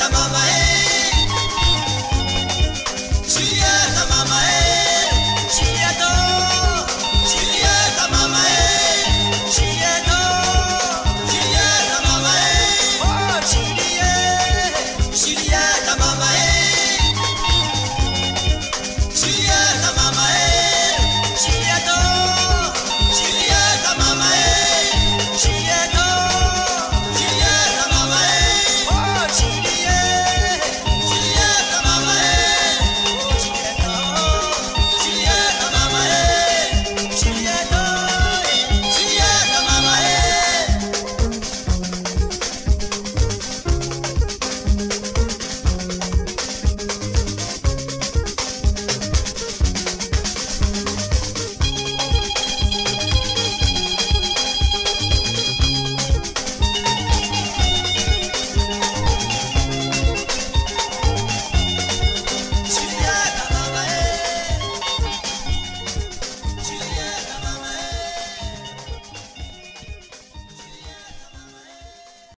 la mama.